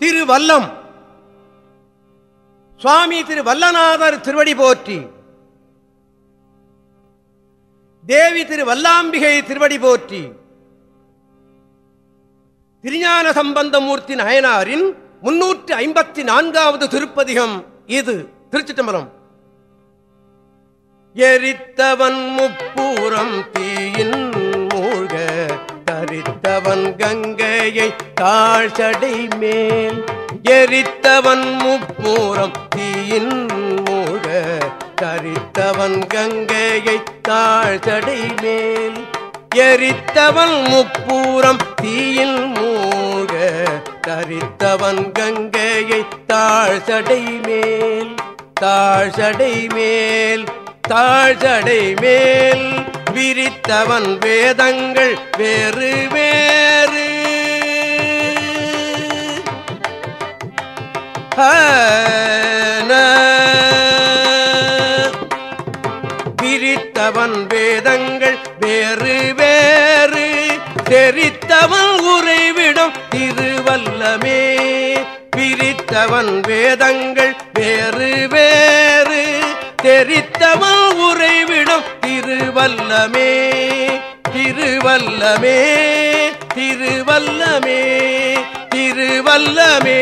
திருவல்லம். சுவாமி திரு வல்லநாதர் திருவடி போற்றி. தேவி திரு வல்லாம்பிகை திருவடி போற்றி. திருஞான சம்பந்தமூர்த்தி நயனாரின் முன்னூற்று ஐம்பத்தி நான்காவது திருப்பதிகம் இது திருச்சிட்டம்பரம் எரித்தவன் முப்பூரம் தீயின் தரித்தவன் கங்கையை தாழ்சடை மேல் எரித்தவன் முப்பூரம் தீயின் மூழ்க தரித்தவன் கங்கையை தாழ்சடை மேல் எரித்தவன் முப்பூரம் தீயில் மூழ்க தரித்தவன் கங்கையை தாழ்சடை மேல் தாழ்சடை மேல் தாழ்சடை மேல் விரித்தவன் வேதங்கள் வேறு வேறு. பிரித்தவன் வேதங்கள் வேறு வேறு. தெரித்தவன் உறைவிடம் திருவல்லமே. பிரித்தவன் வேதங்கள் வேறு வேறு. தெரித்தவன் உறைவிடும் திருவல்லமே திருவல்லமே திருவல்லமே திருவல்லமே.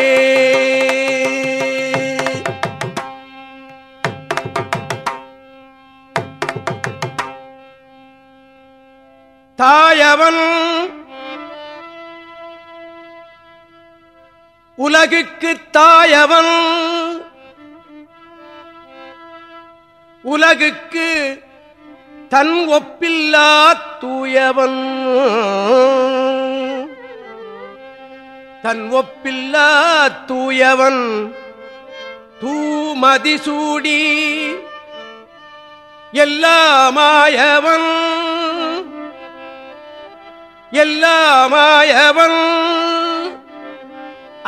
தாயவன் உலகுக்கு தாயவன் உலகுக்கு தன் ஒப்பில்லா தூயவன். தன் ஒப்பில்லா தூயவன் தூமதிசூடி எல்லாமாயவன். எல்லாமாயவன்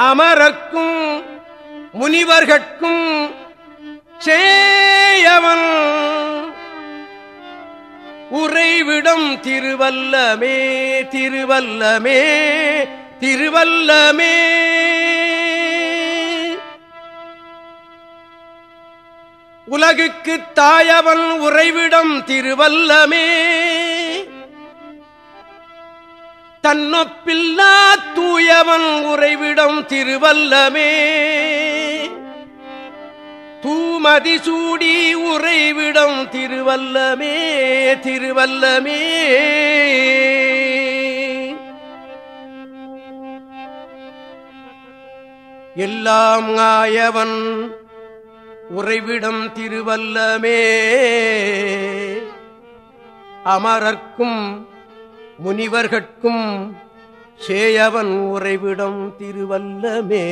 அமரர்க்கும் முனிவர்கட்கும் சே உடையவன். உறைவிடம் திருவல்லமே திருவல்லமே திருவல்லமே. உலகுக்கு தாயவன் உறைவிடம் திருவல்லமே. தன்னொப்பில்லா தூயவன் உறைவிடம் திருவல்லமே. தூமதி சூடி உறைவிடம் திருவல்லமே திருவல்லமே. எல்லாம் ஆயவன் உறைவிடம் திருவல்லமே. அமரர்க்கும் முனிவர்கட்கும் சேயவன் உறைவிடம் திருவல்லமே.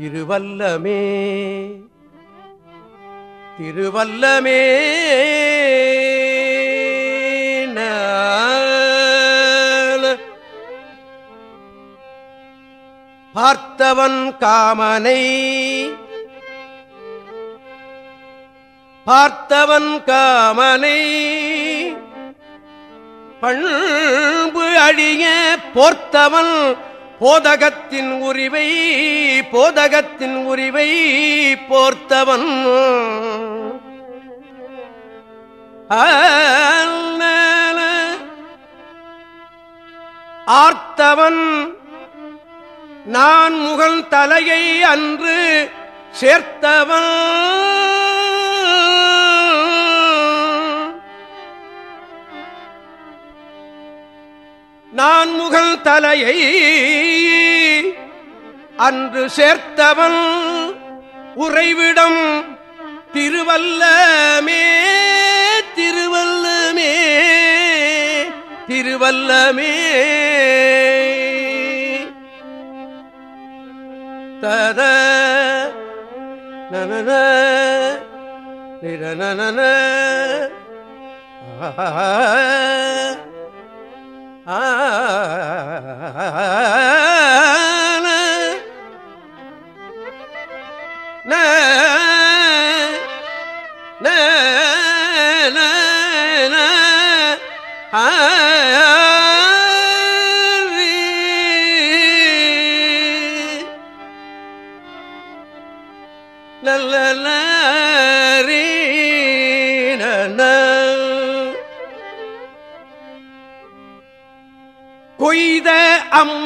திருவல்லமே. திருவல்லமே. பார்த்தவன் காமனை. பார்த்தவன் காமனை. பண்பு அழிய போர்த்தவன் போதகத்தின் உரிவை போதகத்தின் உரிவை போர்த்தவன். ஆர்த்தவன் நான் முகன் தலையை அன்று சேர்த்தவன். நான் முகல் தலையை அன்று சேர்த்தவன் உறைவிடம் திருவல்லமே திருவல்லமே திருவல்லமே. தத நன நனன ஆ ஆ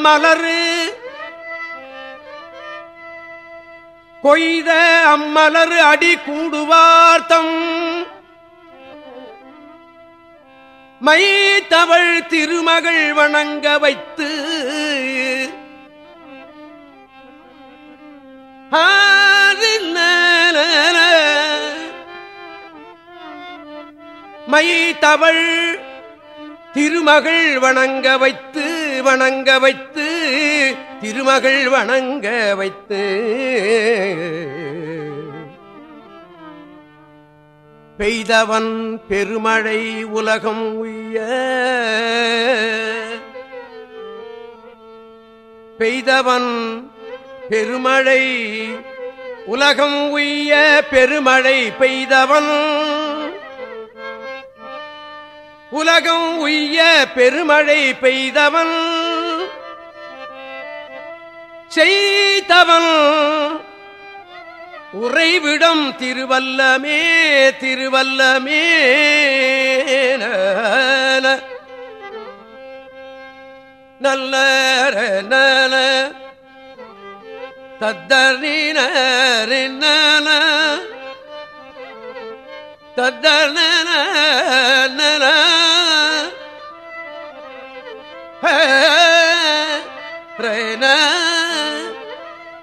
அம்மலரு கொய்த அம்மலரு அடி கூடுவார்த்தம் மை தவள் திருமகள் வணங்க வைத்து. மை தவள் திருமகள் வணங்க வைத்து. வணங்க வைத்து திருமகள் வணங்க வைத்து. பெய்தவன் பெருமழை உலகம் உய்ய. பெய்தவன் பெருமழை உலகம் உய்ய. பெருமழை பெய்தவன் உலகம் உய்ய பெருமழை பெய்தவன் செய்தவன் உறைவிடம் திருவல்லமே திருவல்லமே நல்ல நல தத்தர்ன தத்தர்ன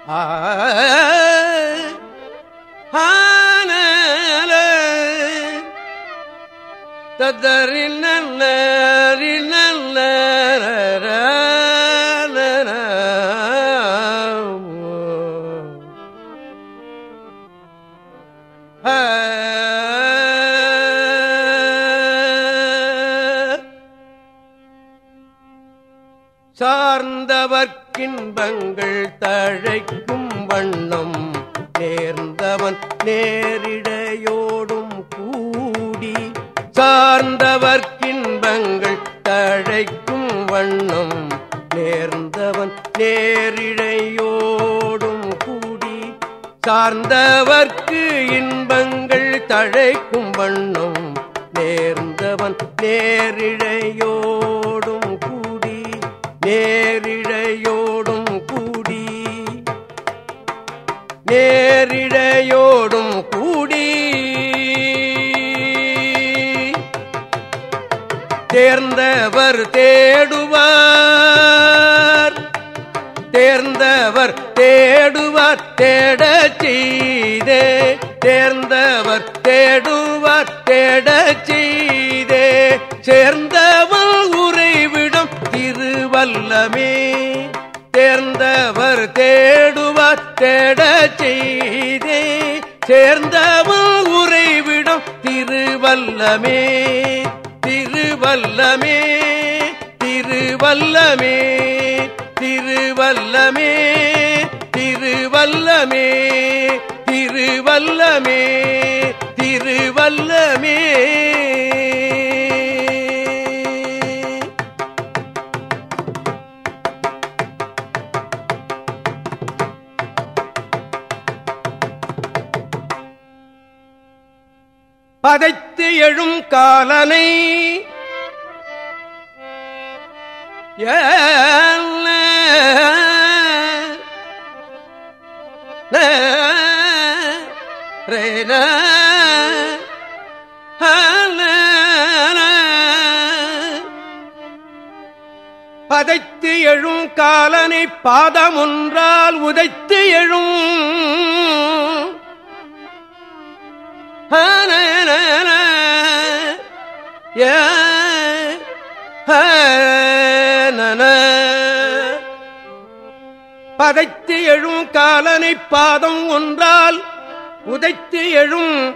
ஆ தத்தரில் நல்ல நல்ல இன்பங்கள் தழைக்கும் வண்ணம் நேர்ந்தவன் நேரிடையோடும் கூடி சார்ந்தவர்க்கின்பங்கள் தழைக்கும் வண்ணம் நேர்ந்தவன் நேரிழையோடும் கூடி சார்ந்தவர்க்கு இன்பங்கள் தழைக்கும் வண்ணம் நேர்ந்தவன் நேரிழையோடும் கூடி நேரிழையோடும் நேரிழையோடும் கூடி தேர்ந்தவர் தேடுவார். தேர்ந்தவர் தேடுவார் தேட செய்தே. தேர்ந்தவர் தேடுவார் தேட செய்தே. சேர்ந்தவள் உறைவிடும் திருவல்லமே. திருவல்லமே பதைத்து எழும் காலனை பதைத்து எழும் காலனை பாதமொன்றால் உதைத்து எழும். பதைத்து எழும் காலனை பாதம் ஒன்றால் உதைத்து எழும்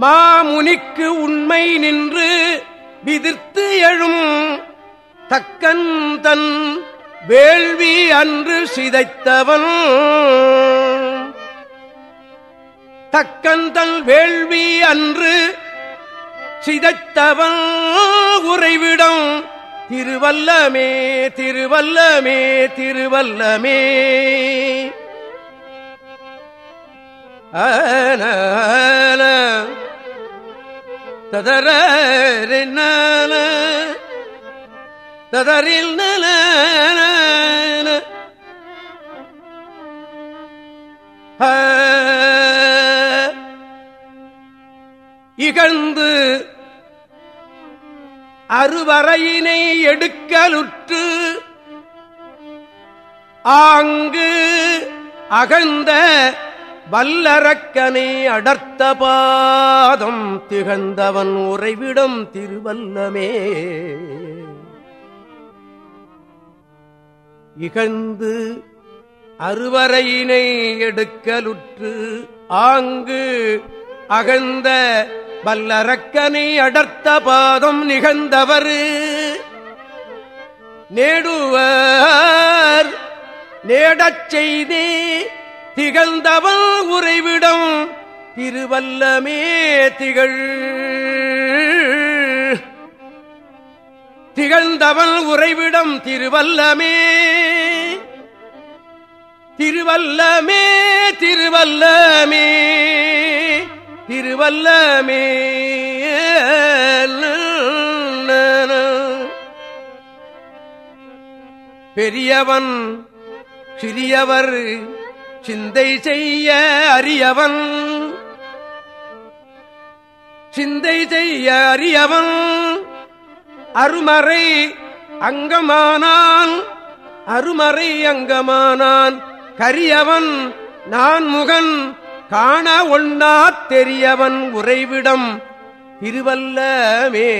மாமுனிக்கு உண்மை நின்று விதிர்த்து எழும் தக்கன் தன் வேள்வி அன்று சிதைத்தவன். தக்கந்தல் வேள்வி அன்று சிதைத்தவன் உறைவிடம் திருவல்லமே திருவல்லமே திருவல்லமே. ததர ததரில் நல இகழ்ந்து அறுவரையினை எடுக்கலுற்று ஆங்கு அகழ்ந்த வல்லரக்கனை அடர்த்த பாதம் திகழ்ந்தவன் உறைவிடம் திருவல்லமே. இகழ்ந்து அறுவரையினை எடுக்கலுற்று ஆங்கு அகழ்ந்த வல்லரக்கனை அடர்த்த பாதம் நிகழ்ந்தவர். நேடுவர் நேடச் செய்தி திகழ்ந்தவள் உறைவிடம் திருவல்லமே திகழ். திகழ்ந்தவள் உறைவிடம் திருவல்லமே திருவல்லமே திருவல்லமே. திருவல்லமே. பெரியவன் சிறியவர் சிந்தை செய்ய அறியவன். சிந்தை செய்ய அறியவன் அருமறை அங்கமானான். அருமறை அங்கமானான். கரியவன் நான் முகன் காண ஒண்ணா தெரியவன் உறைவிடம் திருவல்லமே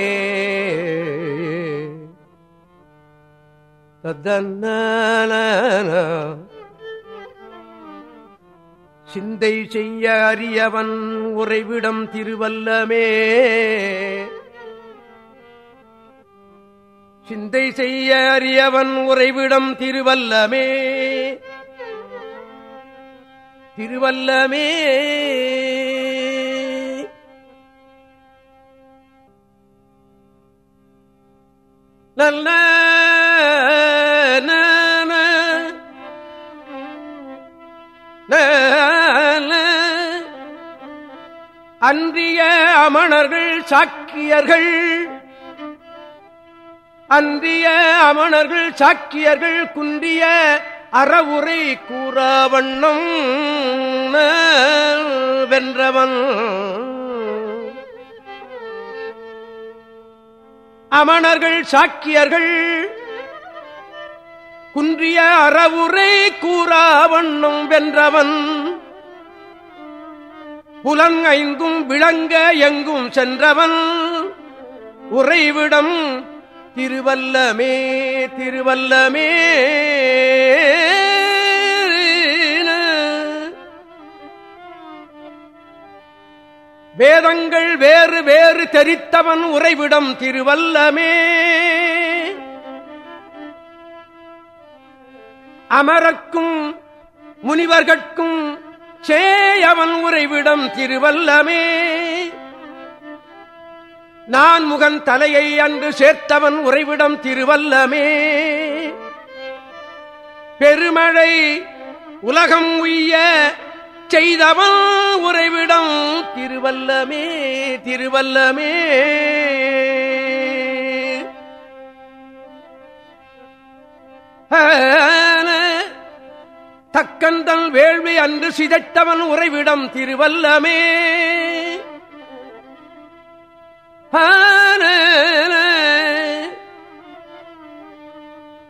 சிந்தை செய்ய அறியவன் உறைவிடம் திருவல்லமே சிந்தை செய்ய அறியவன் உறைவிடம் திருவல்லமே திருவல்லமே. நல்ல அன்றிய அமணர்கள் சாக்கியர்கள் அன்றிய அமணர்கள் சாக்கியர்கள் குன்றிய அறவுரை கூறாவண்ணம் வென்றவன். அமணர்கள் சாக்கியர்கள் குன்றிய அறவுரை கூறாவண்ணம் வென்றவன். புலன் ஐந்தும் விளங்க எங்கும் சென்றவன். உறைவிடம் திருவல்லமே திருவல்லமே. வேதங்கள் வேறு வேறு தெரித்தவன் உறைவிடம் திருவல்லமே. அமரக்கும் முனிவர்கட்கும் சேயவன் உறைவிடம் திருவல்லமே. நான் முகன் தலையை அன்று சேர்த்தவன் உறைவிடம் திருவல்லமே. பெருமழை உலகம் உய்ய செய்தவன் உறைவிடம் திருவல்லமே திருவல்லமே. தக்கந்தன் வேள்வி அன்று சிதைத்தவன் உறைவிடம் திருவல்லமே.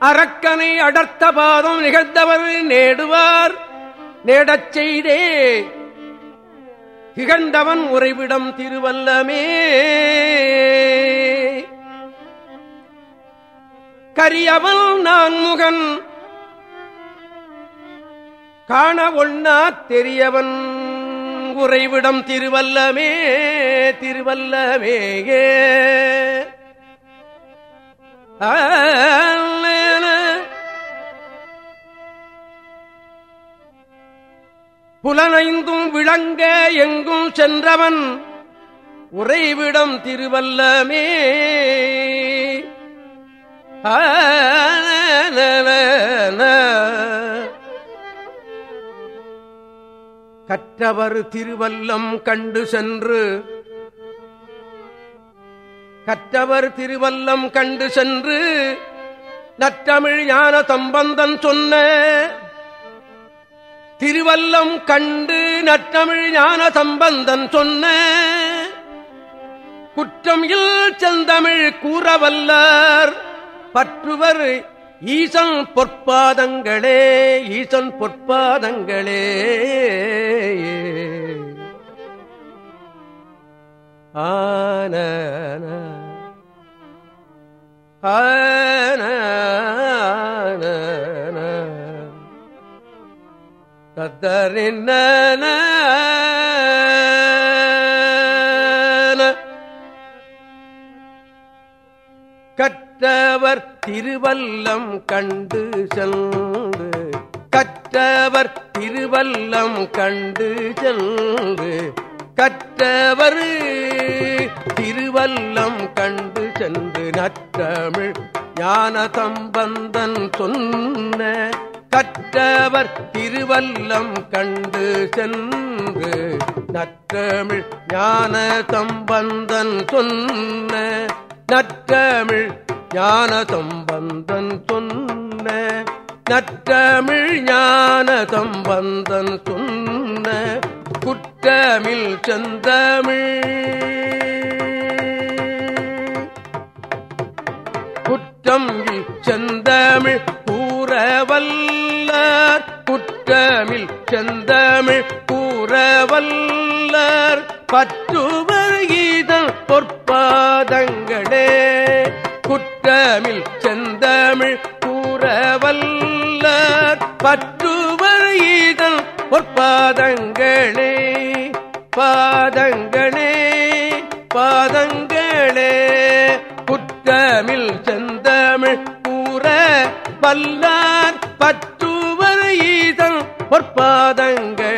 அரக்கனை அடர்த்த பாதம் நிகழ்ந்தவர் நேடுவார். நேடச் செய்தே. திகழ்ந்தவன் உறைவிடம் திருவல்லமே. கரியவள் நான் முகன் காண ஒண்ணா தெரியவன். உறைவிடம் திருவல்லமே திருவல்லமேயே. ஆ புலனைந்தும் விளங்க எங்கும் சென்றவன் உறைவிடம் திருவல்லமே. கற்றவர் திருவல்லம் கண்டு சென்று கற்றவர் திருவல்லம் கண்டு சென்று நற்றமிழ் ஞான சம்பந்தன் சொன்ன திருவல்லம் கண்டு நற்றமிழ் ஞான சம்பந்தன் சொன்ன குற்றம் இல் செந்தமிழ் கூறவல்லார். பற்றுவர் ஈசன் பொற்பாதங்களே ஈசன் பொற்பாதங்களே. ஆன ஆன தத்தரின்ன கற்றவர் திருவல்லம் கண்டு சென்று கற்றவர் திருவல்லம் கண்டு சென்று கற்றவர் திருவல்லம் கண்டு சென்று நற்றமிழ் ஞான சம்பந்தன் சொன்ன கற்றவர் திருவல்லம் கண்டு சென்று நற்றமிழ் ஞான சம்பந்தன் சொன்ன நற்றமிழ் ஞான சம்பந்தன் சொன்ன நற்றமிழ் ஞான சம்பந்தன் சொன்ன குற்றமில் செந்தமிழ். குற்றம் செந்தமிழ் கூறவல்ல குற்றமில் செந்தமிழ் கூறவல்லர் பற்றுவர் கீதம் பொற்பாதங்களே. குற்றமில் செந்தமிழ் கூறவல்லர் பற்றுவர் ஈதம் பொற்பாதங்களே. பாதங்களே பாதங்களே. குற்றமில் செந்தமிழ் கூற வல்லார் பற்றுவர் ஈதம் பொற்பாதங்களே